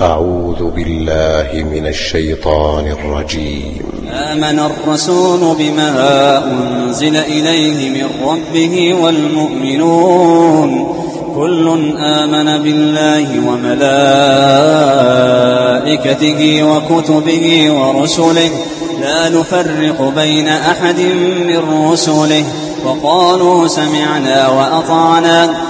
أعوذ بالله من الشيطان الرجيم. آمن الرسول بما أنزل إليه من ربه والمؤمنون. كل آمن بالله وملائكته وكتبه ورسله. لا نفرق بين أحد من رسله. وقالوا سمعنا وأطعنا.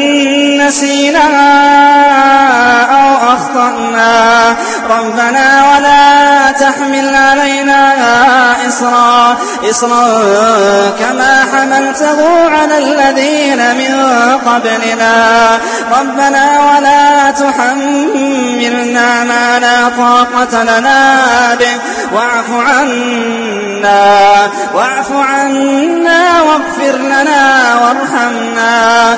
نسينا أو أخطأنا. ربنا ولا تحمل علينا إصرا. إصرا كما حملته على الذين من قبلنا. ربنا ولا تحملنا ما لا طاقة لنا به. واعف عنا واعف عنا واغفر لنا وارحمنا.